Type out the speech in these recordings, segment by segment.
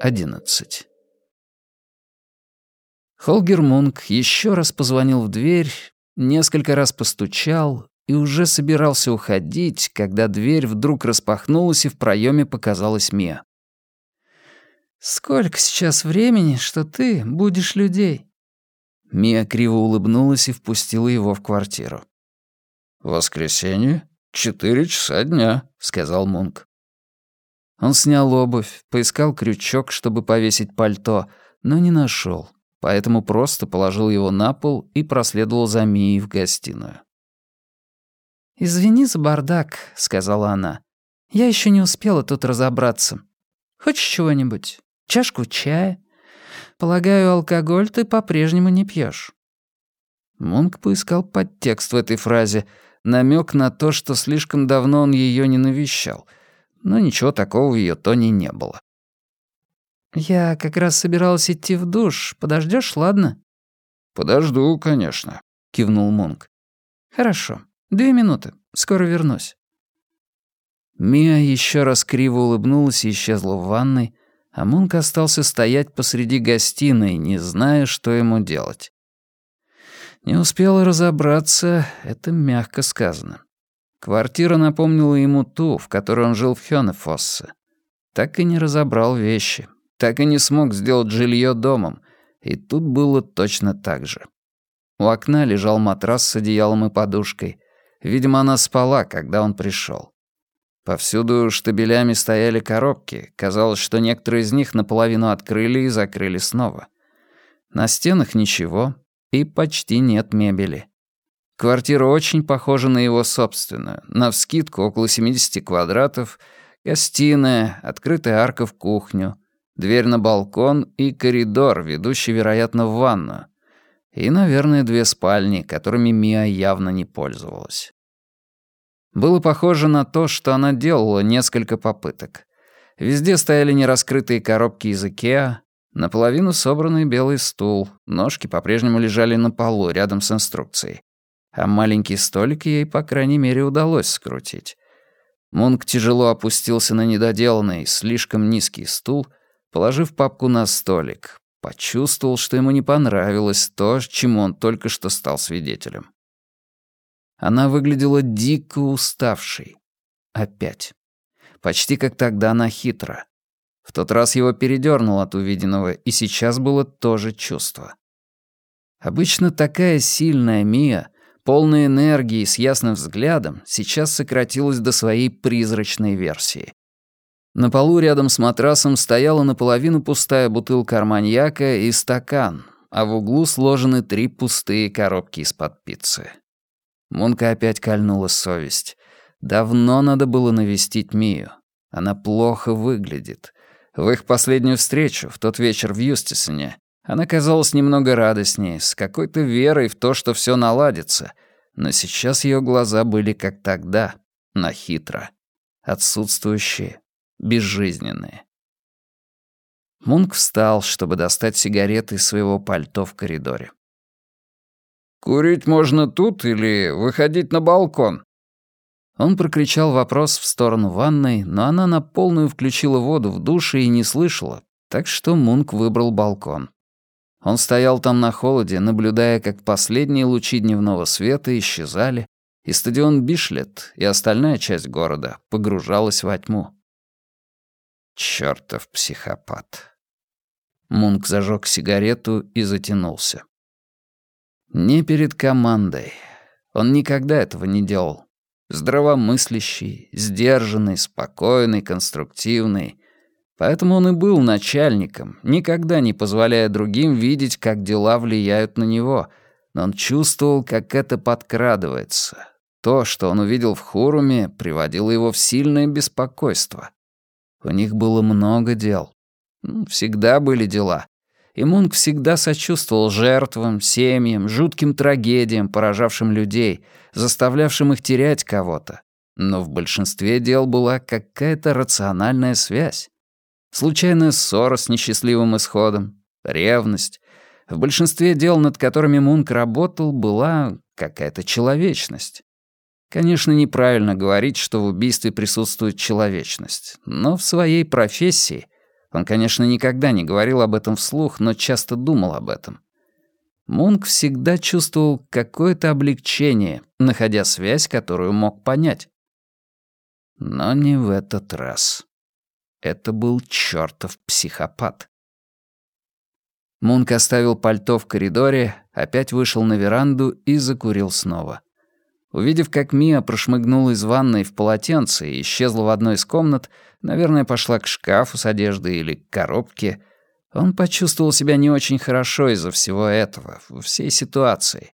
11. Холгер Мунк еще раз позвонил в дверь, несколько раз постучал и уже собирался уходить, когда дверь вдруг распахнулась и в проеме показалась Мия. «Сколько сейчас времени, что ты будешь людей?» Мия криво улыбнулась и впустила его в квартиру. «Воскресенье? Четыре часа дня», — сказал Мунк. Он снял обувь, поискал крючок, чтобы повесить пальто, но не нашел, поэтому просто положил его на пол и проследовал за Мией в гостиную. «Извини за бардак», — сказала она. «Я еще не успела тут разобраться. Хочешь чего-нибудь? Чашку чая? Полагаю, алкоголь ты по-прежнему не пьешь. Мунк поискал подтекст в этой фразе, намек на то, что слишком давно он ее не навещал, но ничего такого в ее тоне не было. «Я как раз собиралась идти в душ. Подождешь, ладно?» «Подожду, конечно», — кивнул Мунк. «Хорошо. Две минуты. Скоро вернусь». Мия еще раз криво улыбнулась и исчезла в ванной, а Мунк остался стоять посреди гостиной, не зная, что ему делать. Не успел разобраться, это мягко сказано. Квартира напомнила ему ту, в которой он жил в Хёнефоссе. Так и не разобрал вещи, так и не смог сделать жилье домом, и тут было точно так же. У окна лежал матрас с одеялом и подушкой. Видимо, она спала, когда он пришел. Повсюду штабелями стояли коробки. Казалось, что некоторые из них наполовину открыли и закрыли снова. На стенах ничего, и почти нет мебели. Квартира очень похожа на его собственную. Навскидку около 70 квадратов, гостиная, открытая арка в кухню, дверь на балкон и коридор, ведущий, вероятно, в ванную. И, наверное, две спальни, которыми Мия явно не пользовалась. Было похоже на то, что она делала несколько попыток. Везде стояли нераскрытые коробки из Икеа, наполовину собранный белый стул, ножки по-прежнему лежали на полу рядом с инструкцией. А маленький столик ей, по крайней мере, удалось скрутить. Мунк тяжело опустился на недоделанный, слишком низкий стул, положив папку на столик. Почувствовал, что ему не понравилось то, чему он только что стал свидетелем. Она выглядела дико уставшей. Опять. Почти как тогда она хитро. В тот раз его передёрнул от увиденного, и сейчас было то же чувство. Обычно такая сильная Мия, полная энергии с ясным взглядом, сейчас сократилась до своей призрачной версии. На полу рядом с матрасом стояла наполовину пустая бутылка арманьяка и стакан, а в углу сложены три пустые коробки из-под пиццы. Мунка опять кольнула совесть. Давно надо было навестить Мию. Она плохо выглядит. В их последнюю встречу, в тот вечер в Юстисоне, она казалась немного радостней, с какой-то верой в то, что все наладится. Но сейчас ее глаза были как тогда, на хитро. Отсутствующие, безжизненные. Мунк встал, чтобы достать сигареты из своего пальто в коридоре. «Курить можно тут или выходить на балкон?» Он прокричал вопрос в сторону ванной, но она на полную включила воду в душе и не слышала, так что Мунк выбрал балкон. Он стоял там на холоде, наблюдая, как последние лучи дневного света исчезали, и стадион Бишлет и остальная часть города погружалась во тьму. Чёртов психопат. Мунк зажег сигарету и затянулся. Не перед командой. Он никогда этого не делал. Здравомыслящий, сдержанный, спокойный, конструктивный. Поэтому он и был начальником, никогда не позволяя другим видеть, как дела влияют на него. Но он чувствовал, как это подкрадывается. То, что он увидел в Хуруме, приводило его в сильное беспокойство. У них было много дел. Всегда были дела и Мунк всегда сочувствовал жертвам, семьям, жутким трагедиям, поражавшим людей, заставлявшим их терять кого-то. Но в большинстве дел была какая-то рациональная связь. Случайная ссора с несчастливым исходом, ревность. В большинстве дел, над которыми Мунк работал, была какая-то человечность. Конечно, неправильно говорить, что в убийстве присутствует человечность, но в своей профессии он, конечно, никогда не говорил об этом вслух, но часто думал об этом. Мунк всегда чувствовал какое-то облегчение, находя связь, которую мог понять. Но не в этот раз. Это был чертов психопат. Мунк оставил пальто в коридоре, опять вышел на веранду и закурил снова. Увидев, как Мия прошмыгнула из ванной в полотенце и исчезла в одной из комнат, наверное, пошла к шкафу с одеждой или к коробке, он почувствовал себя не очень хорошо из-за всего этого, всей ситуации.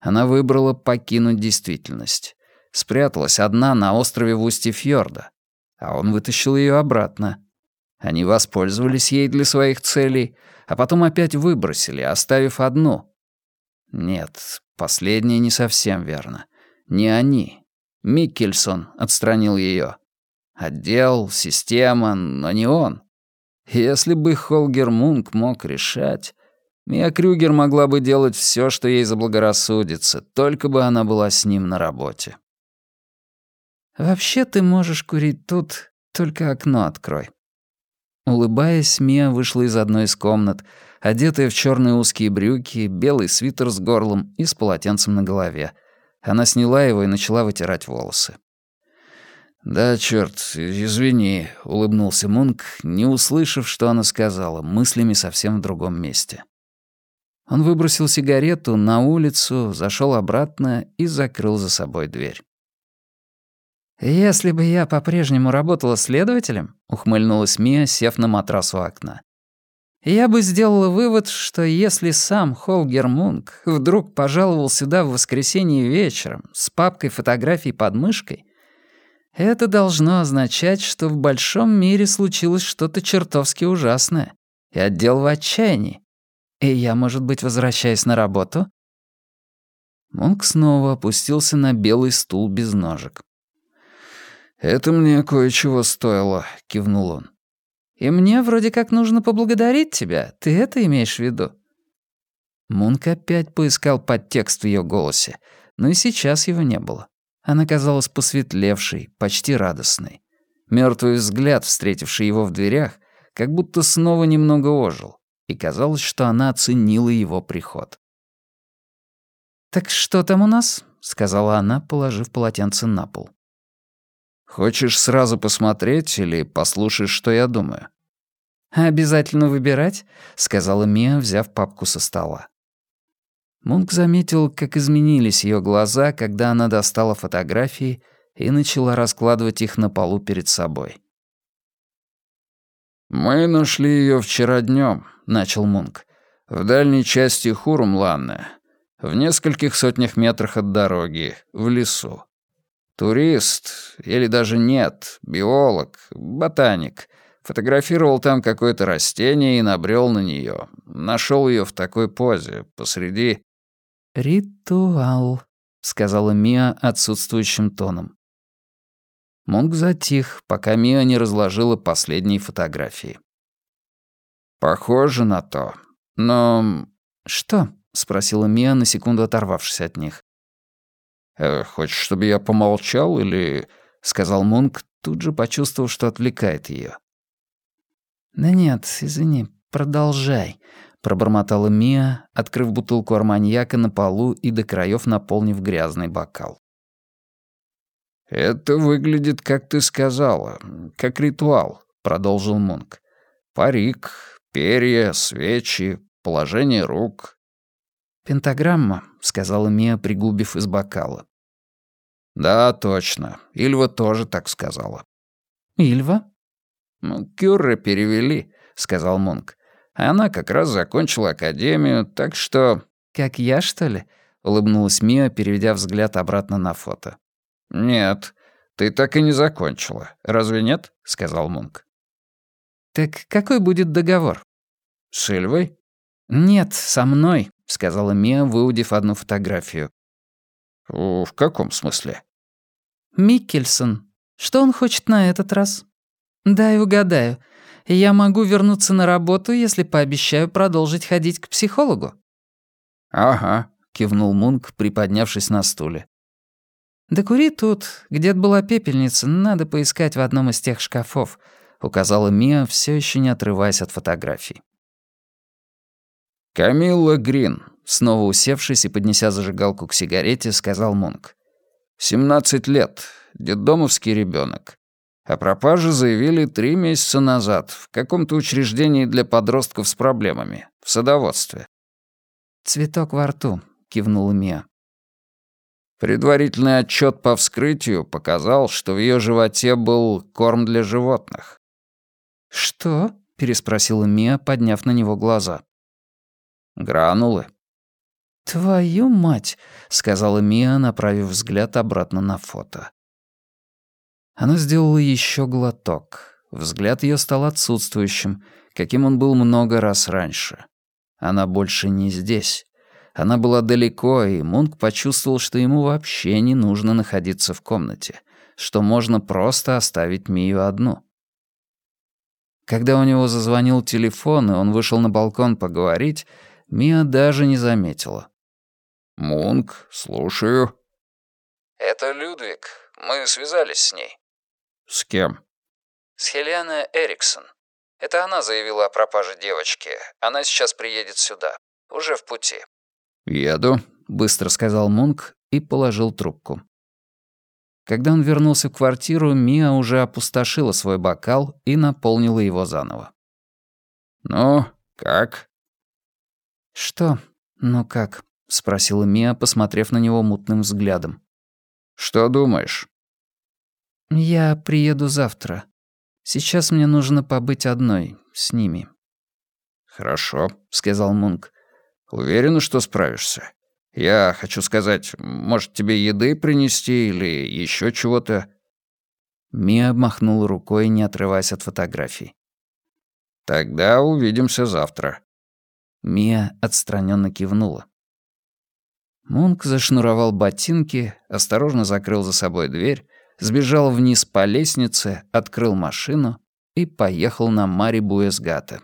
Она выбрала покинуть действительность. Спряталась одна на острове в устье фьорда, а он вытащил ее обратно. Они воспользовались ей для своих целей, а потом опять выбросили, оставив одну. Нет, последнее не совсем верно. Не они. Миккельсон отстранил ее. Отдел, система, но не он. Если бы Холгер Мунк мог решать, Мия Крюгер могла бы делать все, что ей заблагорассудится, только бы она была с ним на работе. «Вообще ты можешь курить тут, только окно открой». Улыбаясь, Мия вышла из одной из комнат, одетая в черные узкие брюки, белый свитер с горлом и с полотенцем на голове — она сняла его и начала вытирать волосы. «Да, черт, извини», — улыбнулся Мунк, не услышав, что она сказала, мыслями совсем в другом месте. Он выбросил сигарету на улицу, зашел обратно и закрыл за собой дверь. «Если бы я по-прежнему работала следователем», — ухмыльнулась Мия, сев на матрас у окна, я бы сделала вывод, что если сам Холгер Мунк вдруг пожаловал сюда в воскресенье вечером с папкой фотографий под мышкой, это должно означать, что в большом мире случилось что-то чертовски ужасное, и отдел в отчаянии. И я, может быть, возвращаюсь на работу? Мунк снова опустился на белый стул без ножек. «Это мне кое-чего стоило», — кивнул он. И мне вроде как нужно поблагодарить тебя. Ты это имеешь в виду?» Мунк опять поискал подтекст в ее голосе, но и сейчас его не было. Она казалась посветлевшей, почти радостной. Мертвый взгляд, встретивший его в дверях, как будто снова немного ожил, и казалось, что она оценила его приход. «Так что там у нас?» — сказала она, положив полотенце на пол. Хочешь сразу посмотреть или послушаешь, что я думаю?» «Обязательно выбирать», — сказала Мия, взяв папку со стола. Мунк заметил, как изменились ее глаза, когда она достала фотографии и начала раскладывать их на полу перед собой. «Мы нашли ее вчера днем, начал Мунк, — «в дальней части Хурумланна, в нескольких сотнях метрах от дороги, в лесу. Турист, или даже нет, биолог, ботаник. Фотографировал там какое-то растение и набрел на нее. Нашел ее в такой позе, посреди... «Ритуал», — сказала Мия отсутствующим тоном. Мунк затих, пока Мия не разложила последние фотографии. «Похоже на то. Но...» «Что?» — спросила Мия, на секунду оторвавшись от них. Э, «Хочешь, чтобы я помолчал или...» — сказал Мунк, тут же почувствовав, что отвлекает ее. «Да нет, извини, продолжай», — пробормотала Мия, открыв бутылку арманьяка на полу и до краев наполнив грязный бокал. «Это выглядит, как ты сказала, как ритуал», — продолжил Мунк. «Парик, перья, свечи, положение рук». «Пентаграмма», — сказала Мия, пригубив из бокала. «Да, точно. Ильва тоже так сказала». «Ильва?» «Ну, Кюрре перевели», — сказал Мунк. «Она как раз закончила академию, так что...» «Как я, что ли?» — улыбнулась Мия, переведя взгляд обратно на фото. «Нет, ты так и не закончила. Разве нет?» — сказал Мунк. «Так какой будет договор?» «С Ильвой?» «Нет, со мной», — сказала Мия, выудив одну фотографию. «В каком смысле?» «Миккельсон. Что он хочет на этот раз?» «Дай угадаю. Я могу вернуться на работу, если пообещаю продолжить ходить к психологу». «Ага», — кивнул Мунк, приподнявшись на стуле. «Да кури тут. Где-то была пепельница, надо поискать в одном из тех шкафов», — указала Мия, все еще не отрываясь от фотографий. «Камилла Грин», — снова усевшись и поднеся зажигалку к сигарете, сказал Мунк. «17 лет. Детдомовский ребенок. О пропаже заявили три месяца назад в каком-то учреждении для подростков с проблемами, в садоводстве. «Цветок во рту», — кивнула Мия. Предварительный отчет по вскрытию показал, что в ее животе был корм для животных. «Что?» — переспросила Мия, подняв на него глаза. «Гранулы». «Твою мать!» — сказала Мия, направив взгляд обратно на фото. Она сделала еще глоток. Взгляд ее стал отсутствующим, каким он был много раз раньше. Она больше не здесь. Она была далеко, и Мунк почувствовал, что ему вообще не нужно находиться в комнате, что можно просто оставить Мию одну. Когда у него зазвонил телефон, и он вышел на балкон поговорить, Мия даже не заметила. «Мунк, слушаю». «Это Людвиг. Мы связались с ней». «С кем?» «С Хелианой Эриксон. Это она заявила о пропаже девочки. Она сейчас приедет сюда. Уже в пути». «Еду», — быстро сказал Мунк и положил трубку. Когда он вернулся в квартиру, Мия уже опустошила свой бокал и наполнила его заново. «Ну, как?» «Что? Ну как?» — спросила Мия, посмотрев на него мутным взглядом. «Что думаешь?» «Я приеду завтра. Сейчас мне нужно побыть одной, с ними». «Хорошо», — сказал Мунк. «Уверена, что справишься? Я хочу сказать, может, тебе еды принести или еще чего-то?» Мия обмахнула рукой, не отрываясь от фотографий. «Тогда увидимся завтра». Мия отстраненно кивнула. Мунк зашнуровал ботинки, осторожно закрыл за собой дверь сбежал вниз по лестнице, открыл машину и поехал на Мари Буэсгата.